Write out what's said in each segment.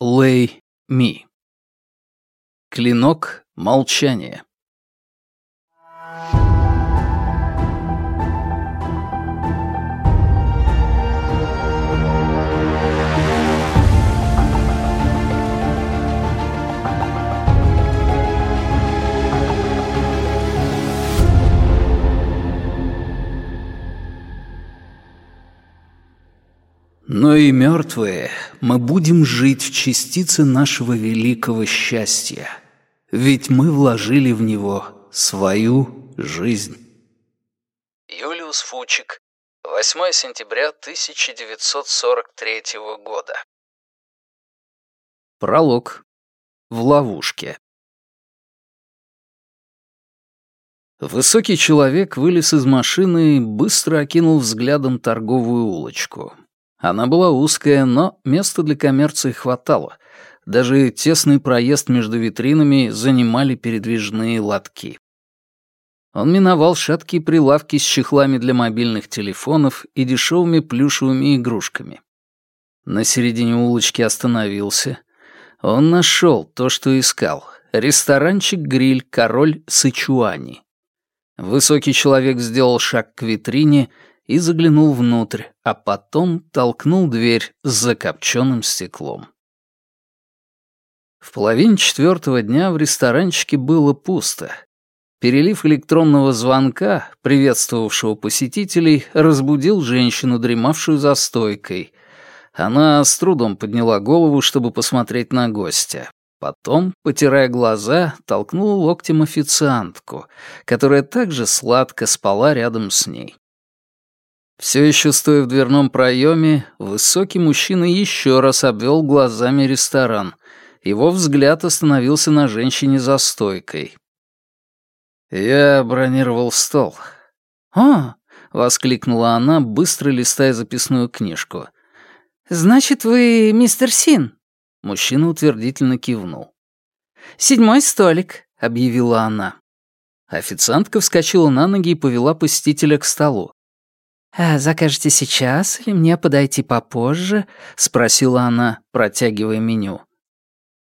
Лэй Ми. Клинок молчания. Но и мертвые мы будем жить в частице нашего великого счастья, ведь мы вложили в него свою жизнь. Юлиус Фучик, 8 сентября 1943 года. Пролог. В ловушке. Высокий человек вылез из машины и быстро окинул взглядом торговую улочку. Она была узкая, но места для коммерции хватало. Даже тесный проезд между витринами занимали передвижные лотки. Он миновал шаткие прилавки с чехлами для мобильных телефонов и дешевыми плюшевыми игрушками. На середине улочки остановился. Он нашел то, что искал. Ресторанчик-гриль «Король Сычуани». Высокий человек сделал шаг к витрине — и заглянул внутрь, а потом толкнул дверь с закопченным стеклом. В половине четвертого дня в ресторанчике было пусто. Перелив электронного звонка, приветствовавшего посетителей, разбудил женщину, дремавшую за стойкой. Она с трудом подняла голову, чтобы посмотреть на гостя. Потом, потирая глаза, толкнула локтем официантку, которая также сладко спала рядом с ней. Все еще стоя в дверном проеме, высокий мужчина еще раз обвел глазами ресторан. Его взгляд остановился на женщине за стойкой. «Я бронировал стол». «А!» — воскликнула она, быстро листая записную книжку. «Значит, вы мистер Син?» Мужчина утвердительно кивнул. «Седьмой столик», — объявила она. Официантка вскочила на ноги и повела посетителя к столу. «А закажете сейчас или мне подойти попозже?» — спросила она, протягивая меню.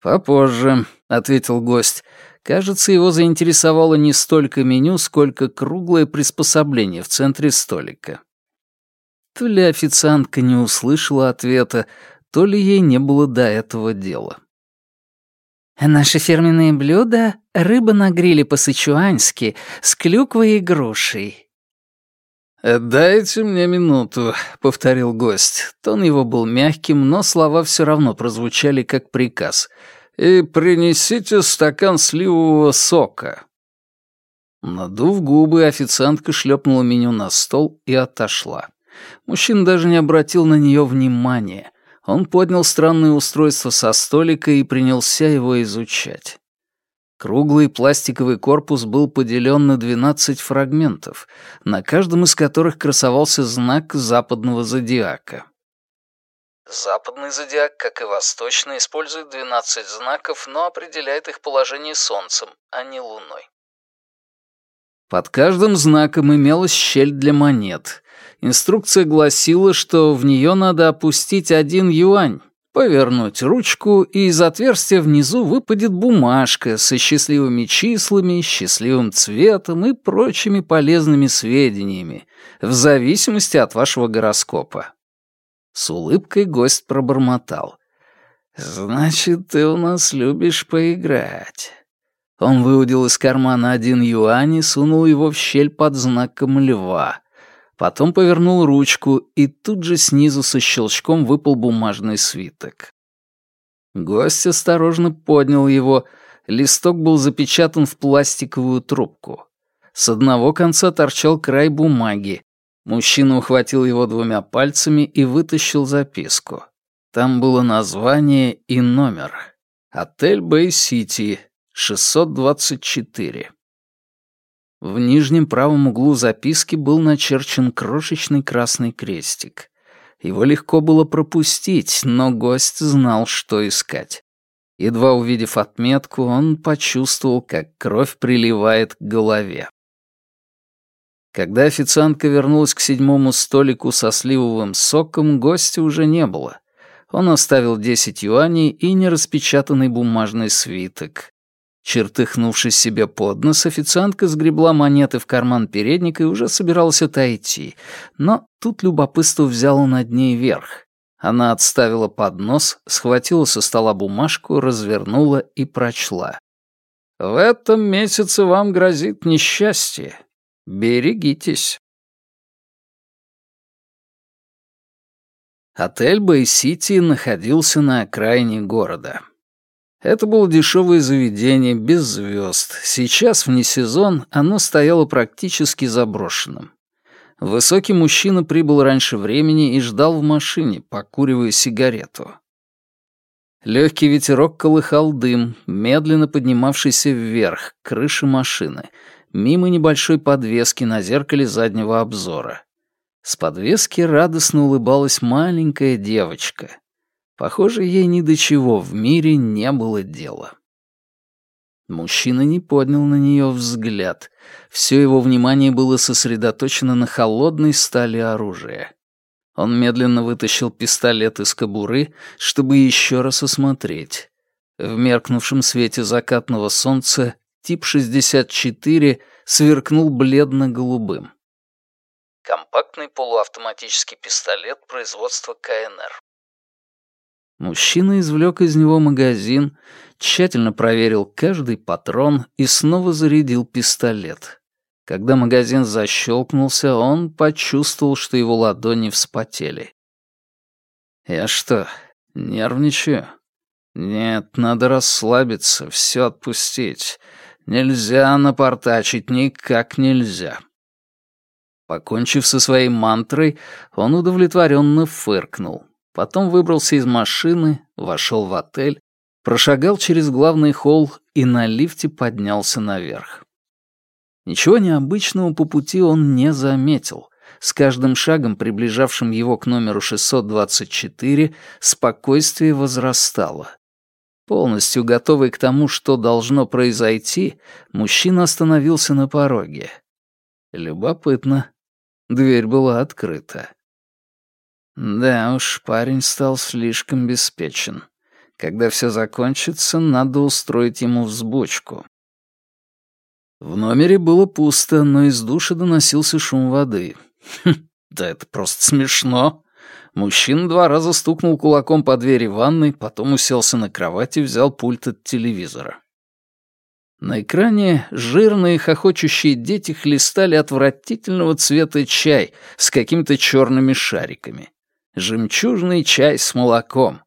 «Попозже», — ответил гость. Кажется, его заинтересовало не столько меню, сколько круглое приспособление в центре столика. То ли официантка не услышала ответа, то ли ей не было до этого дела. «Наши фирменные блюда — рыба на гриле по-сычуански с клюквой и грушей», «Дайте мне минуту», — повторил гость. Тон его был мягким, но слова все равно прозвучали как приказ. «И принесите стакан сливового сока». Надув губы, официантка шлепнула меню на стол и отошла. Мужчина даже не обратил на нее внимания. Он поднял странное устройство со столика и принялся его изучать. Круглый пластиковый корпус был поделен на 12 фрагментов, на каждом из которых красовался знак западного зодиака. Западный зодиак, как и восточный, использует 12 знаков, но определяет их положение Солнцем, а не Луной. Под каждым знаком имелась щель для монет. Инструкция гласила, что в нее надо опустить один юань, повернуть ручку, и из отверстия внизу выпадет бумажка со счастливыми числами, счастливым цветом и прочими полезными сведениями, в зависимости от вашего гороскопа. С улыбкой гость пробормотал. «Значит, ты у нас любишь поиграть». Он выудил из кармана один юань и сунул его в щель под знаком льва — Потом повернул ручку, и тут же снизу со щелчком выпал бумажный свиток. Гость осторожно поднял его. Листок был запечатан в пластиковую трубку. С одного конца торчал край бумаги. Мужчина ухватил его двумя пальцами и вытащил записку. Там было название и номер. Отель Бэй-Сити, 624. В нижнем правом углу записки был начерчен крошечный красный крестик. Его легко было пропустить, но гость знал, что искать. Едва увидев отметку, он почувствовал, как кровь приливает к голове. Когда официантка вернулась к седьмому столику со сливовым соком, гостя уже не было. Он оставил 10 юаней и нераспечатанный бумажный свиток. Чертыхнувшись себе под нос, официантка сгребла монеты в карман передника и уже собиралась отойти. Но тут любопытство взяло над ней верх. Она отставила поднос, схватила со стола бумажку, развернула и прочла. «В этом месяце вам грозит несчастье. Берегитесь». Отель Бэй-Сити находился на окраине города. Это было дешевое заведение, без звезд. Сейчас, вне сезон, оно стояло практически заброшенным. Высокий мужчина прибыл раньше времени и ждал в машине, покуривая сигарету. Легкий ветерок колыхал дым, медленно поднимавшийся вверх, к крыше машины, мимо небольшой подвески на зеркале заднего обзора. С подвески радостно улыбалась маленькая девочка. Похоже, ей ни до чего в мире не было дела. Мужчина не поднял на нее взгляд. Все его внимание было сосредоточено на холодной стали оружия. Он медленно вытащил пистолет из кобуры, чтобы еще раз осмотреть. В меркнувшем свете закатного солнца тип 64 сверкнул бледно-голубым. Компактный полуавтоматический пистолет производства КНР. Мужчина извлек из него магазин, тщательно проверил каждый патрон и снова зарядил пистолет. Когда магазин защелкнулся, он почувствовал, что его ладони вспотели. «Я что, нервничаю?» «Нет, надо расслабиться, все отпустить. Нельзя напортачить, никак нельзя». Покончив со своей мантрой, он удовлетворенно фыркнул. Потом выбрался из машины, вошел в отель, прошагал через главный холл и на лифте поднялся наверх. Ничего необычного по пути он не заметил. С каждым шагом, приближавшим его к номеру 624, спокойствие возрастало. Полностью готовый к тому, что должно произойти, мужчина остановился на пороге. Любопытно. Дверь была открыта. Да уж, парень стал слишком беспечен. Когда все закончится, надо устроить ему взбучку. В номере было пусто, но из души доносился шум воды. Хм, да это просто смешно. Мужчина два раза стукнул кулаком по двери ванной, потом уселся на кровать и взял пульт от телевизора. На экране жирные хохочущие дети хлестали отвратительного цвета чай с какими-то черными шариками жемчужный чай с молоком.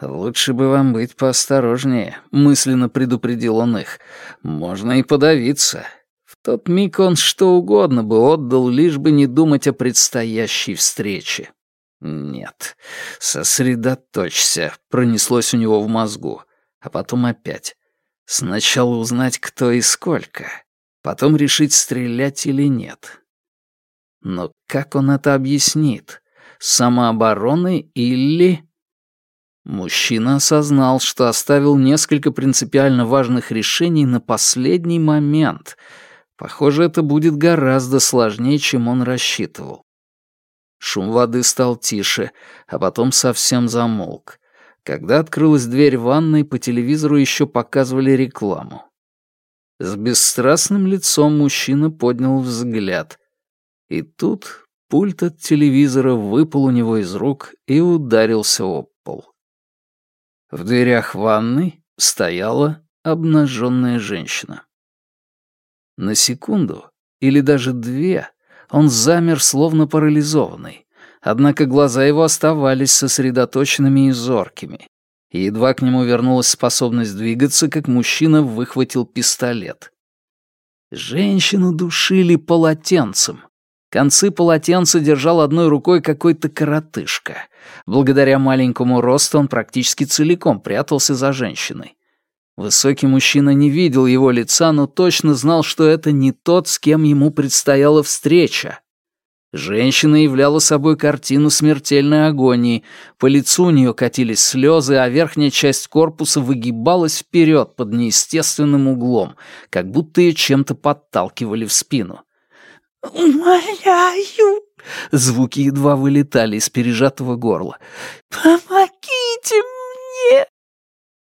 «Лучше бы вам быть поосторожнее», — мысленно предупредил он их. «Можно и подавиться». В тот миг он что угодно бы отдал, лишь бы не думать о предстоящей встрече. «Нет, сосредоточься», — пронеслось у него в мозгу. А потом опять. Сначала узнать, кто и сколько. Потом решить, стрелять или нет. Но как он это объяснит? Самообороны или... Мужчина осознал, что оставил несколько принципиально важных решений на последний момент. Похоже, это будет гораздо сложнее, чем он рассчитывал. Шум воды стал тише, а потом совсем замолк. Когда открылась дверь ванной, по телевизору еще показывали рекламу. С бесстрастным лицом мужчина поднял взгляд. И тут Пульт от телевизора выпал у него из рук и ударился об пол. В дверях ванной стояла обнаженная женщина. На секунду, или даже две, он замер, словно парализованный. Однако глаза его оставались сосредоточенными и зоркими. И едва к нему вернулась способность двигаться, как мужчина выхватил пистолет. Женщину душили полотенцем. Концы полотенца держал одной рукой какой-то коротышка. Благодаря маленькому росту он практически целиком прятался за женщиной. Высокий мужчина не видел его лица, но точно знал, что это не тот, с кем ему предстояла встреча. Женщина являла собой картину смертельной агонии. По лицу у нее катились слезы, а верхняя часть корпуса выгибалась вперед под неестественным углом, как будто ее чем-то подталкивали в спину. «Умоляю!» Звуки едва вылетали из пережатого горла. «Помогите мне!»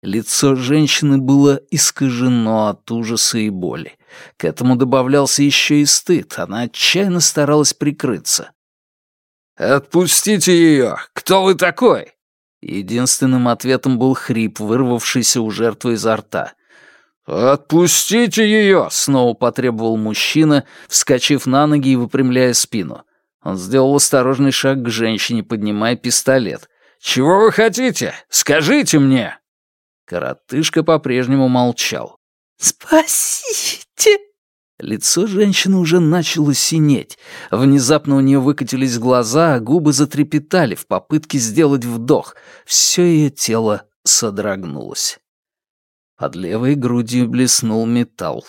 Лицо женщины было искажено от ужаса и боли. К этому добавлялся еще и стыд. Она отчаянно старалась прикрыться. «Отпустите ее! Кто вы такой?» Единственным ответом был хрип, вырвавшийся у жертвы изо рта. «Отпустите ее!» — снова потребовал мужчина, вскочив на ноги и выпрямляя спину. Он сделал осторожный шаг к женщине, поднимая пистолет. «Чего вы хотите? Скажите мне!» Коротышка по-прежнему молчал. «Спасите!» Лицо женщины уже начало синеть. Внезапно у нее выкатились глаза, а губы затрепетали в попытке сделать вдох. Все ее тело содрогнулось. Под левой грудью блеснул металл.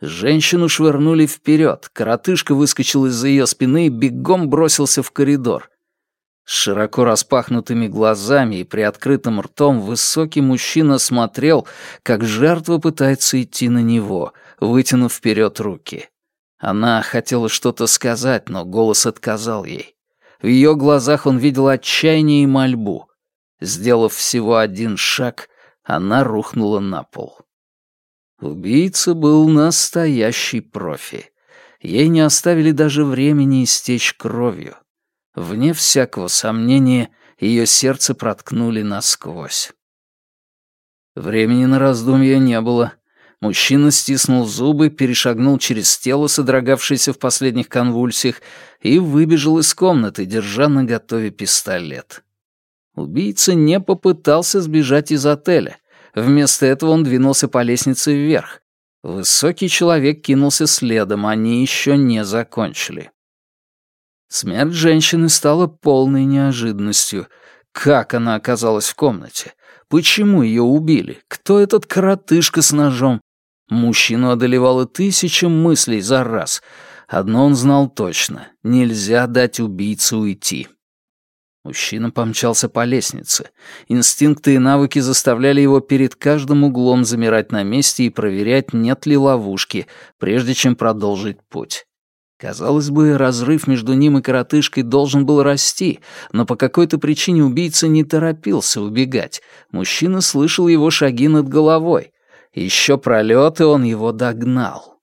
Женщину швырнули вперед. Коротышка выскочил из-за ее спины и бегом бросился в коридор. С широко распахнутыми глазами и приоткрытым ртом высокий мужчина смотрел, как жертва пытается идти на него, вытянув вперед руки. Она хотела что-то сказать, но голос отказал ей. В ее глазах он видел отчаяние и мольбу. Сделав всего один шаг, она рухнула на пол. Убийца был настоящий профи. Ей не оставили даже времени истечь кровью. Вне всякого сомнения, ее сердце проткнули насквозь. Времени на раздумья не было. Мужчина стиснул зубы, перешагнул через тело, содрогавшееся в последних конвульсиях, и выбежал из комнаты, держа наготове пистолет. Убийца не попытался сбежать из отеля. Вместо этого он двинулся по лестнице вверх. Высокий человек кинулся следом, они еще не закончили. Смерть женщины стала полной неожиданностью. Как она оказалась в комнате? Почему ее убили? Кто этот коротышка с ножом? Мужчину одолевало тысяча мыслей за раз. Одно он знал точно — нельзя дать убийце уйти. Мужчина помчался по лестнице. Инстинкты и навыки заставляли его перед каждым углом замирать на месте и проверять, нет ли ловушки, прежде чем продолжить путь. Казалось бы, разрыв между ним и коротышкой должен был расти, но по какой-то причине убийца не торопился убегать. Мужчина слышал его шаги над головой. Еще пролет, и он его догнал.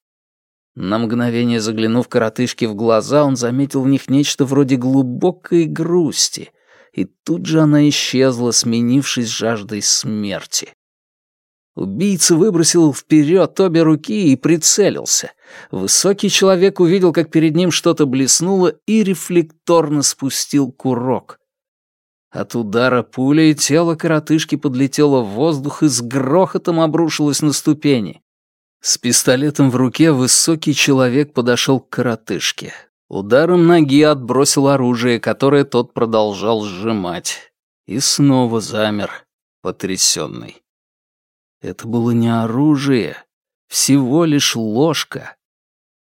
На мгновение заглянув коротышке в глаза, он заметил в них нечто вроде глубокой грусти, и тут же она исчезла, сменившись жаждой смерти. Убийца выбросил вперед обе руки и прицелился. Высокий человек увидел, как перед ним что-то блеснуло, и рефлекторно спустил курок. От удара пули тело коротышки подлетело в воздух и с грохотом обрушилось на ступени. С пистолетом в руке высокий человек подошел к коротышке. Ударом ноги отбросил оружие, которое тот продолжал сжимать. И снова замер, потрясенный. Это было не оружие, всего лишь ложка.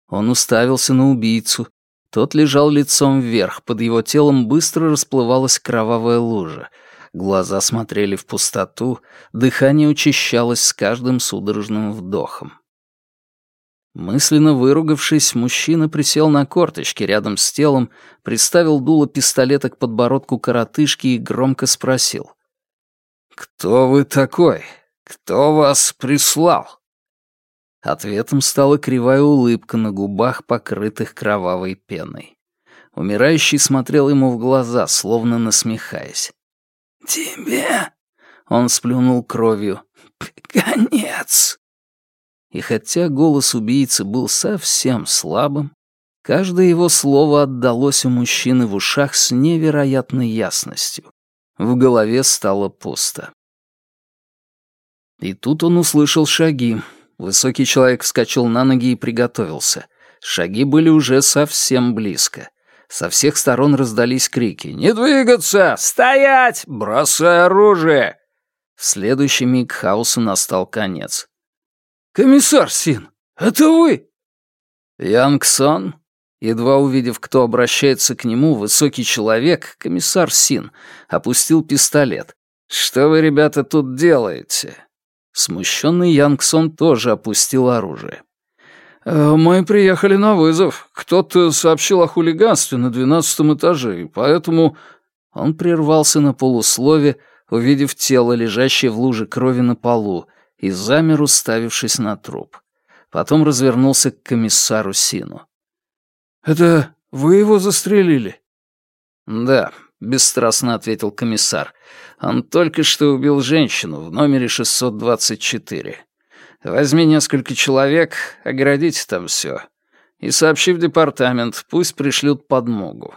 Он уставился на убийцу. Тот лежал лицом вверх, под его телом быстро расплывалась кровавая лужа. Глаза смотрели в пустоту, дыхание учащалось с каждым судорожным вдохом. Мысленно выругавшись, мужчина присел на корточки рядом с телом, приставил дуло пистолета к подбородку коротышки и громко спросил. «Кто вы такой? Кто вас прислал?» Ответом стала кривая улыбка на губах, покрытых кровавой пеной. Умирающий смотрел ему в глаза, словно насмехаясь. «Тебе...» — он сплюнул кровью. «Конец!» И хотя голос убийцы был совсем слабым, каждое его слово отдалось у мужчины в ушах с невероятной ясностью. В голове стало пусто. И тут он услышал шаги. Высокий человек вскочил на ноги и приготовился. Шаги были уже совсем близко. Со всех сторон раздались крики «Не двигаться! Стоять! Бросай оружие!» В следующий миг хаосу настал конец. «Комиссар Син, это вы?» Янгсон, едва увидев, кто обращается к нему, высокий человек, комиссар Син, опустил пистолет. «Что вы, ребята, тут делаете?» Смущенный Янгсон тоже опустил оружие. Э, «Мы приехали на вызов. Кто-то сообщил о хулиганстве на двенадцатом этаже, и поэтому...» Он прервался на полуслове, увидев тело, лежащее в луже крови на полу, и замер, уставившись на труп. Потом развернулся к комиссару Сину. «Это вы его застрелили?» «Да», — бесстрастно ответил комиссар. «Он только что убил женщину в номере 624. Возьми несколько человек, оградите там все. И сообщи в департамент, пусть пришлют подмогу.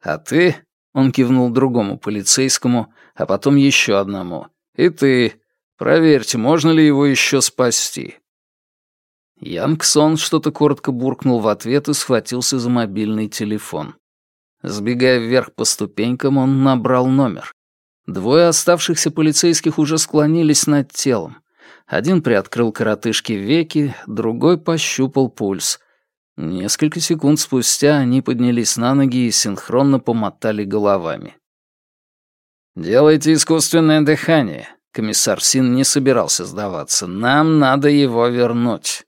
А ты, — он кивнул другому полицейскому, а потом еще одному, — и ты, проверьте, можно ли его еще спасти. Янгсон что-то коротко буркнул в ответ и схватился за мобильный телефон. Сбегая вверх по ступенькам, он набрал номер. Двое оставшихся полицейских уже склонились над телом. Один приоткрыл коротышки веки, другой пощупал пульс. Несколько секунд спустя они поднялись на ноги и синхронно помотали головами. «Делайте искусственное дыхание», — комиссар Син не собирался сдаваться. «Нам надо его вернуть».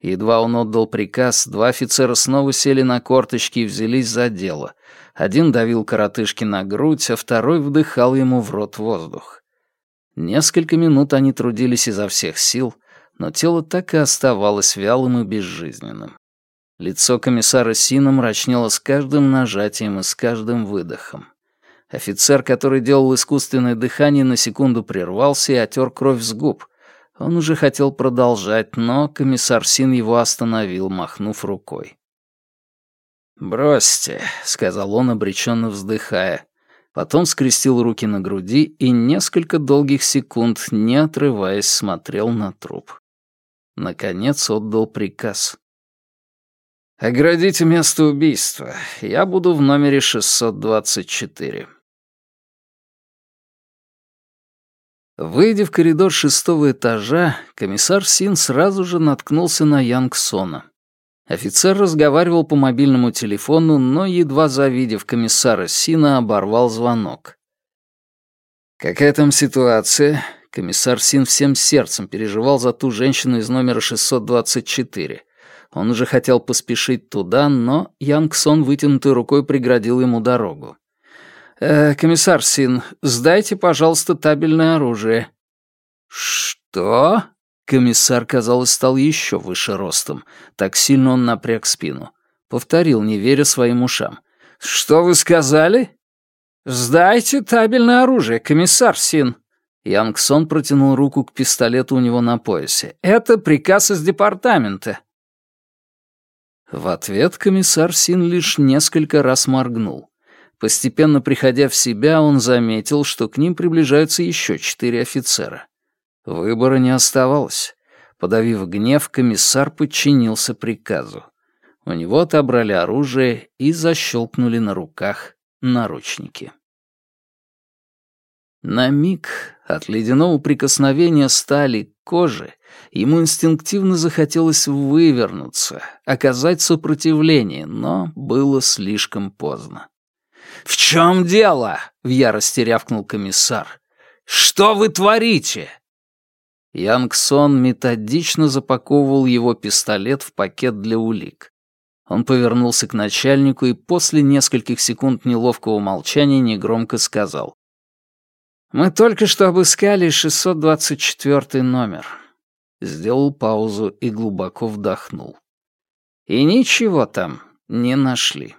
Едва он отдал приказ, два офицера снова сели на корточки и взялись за дело. Один давил коротышки на грудь, а второй вдыхал ему в рот воздух. Несколько минут они трудились изо всех сил, но тело так и оставалось вялым и безжизненным. Лицо комиссара Сина мрачнело с каждым нажатием и с каждым выдохом. Офицер, который делал искусственное дыхание, на секунду прервался и отер кровь с губ. Он уже хотел продолжать, но комиссар Син его остановил, махнув рукой. «Бросьте», — сказал он, обреченно вздыхая. Потом скрестил руки на груди и несколько долгих секунд, не отрываясь, смотрел на труп. Наконец отдал приказ. «Оградите место убийства. Я буду в номере 624». Выйдя в коридор шестого этажа, комиссар Син сразу же наткнулся на Янгсона. Офицер разговаривал по мобильному телефону, но, едва завидев комиссара Сина, оборвал звонок. «Какая там ситуация?» Комиссар Син всем сердцем переживал за ту женщину из номера 624. Он уже хотел поспешить туда, но Янгсон вытянутой рукой преградил ему дорогу. «Э, «Комиссар Син, сдайте, пожалуйста, табельное оружие». «Что?» Комиссар, казалось, стал еще выше ростом. Так сильно он напряг спину. Повторил, не веря своим ушам. «Что вы сказали?» «Сдайте табельное оружие, комиссар Син». Янгсон протянул руку к пистолету у него на поясе. «Это приказ из департамента». В ответ комиссар Син лишь несколько раз моргнул. Постепенно приходя в себя, он заметил, что к ним приближаются еще четыре офицера. Выбора не оставалось. Подавив гнев, комиссар подчинился приказу. У него отобрали оружие и защелкнули на руках наручники. На миг от ледяного прикосновения стали к ему инстинктивно захотелось вывернуться, оказать сопротивление, но было слишком поздно. «В чем дело?» — в ярости рявкнул комиссар. «Что вы творите?» Янгсон методично запаковывал его пистолет в пакет для улик. Он повернулся к начальнику и после нескольких секунд неловкого молчания негромко сказал. «Мы только что обыскали 624 номер». Сделал паузу и глубоко вдохнул. «И ничего там не нашли».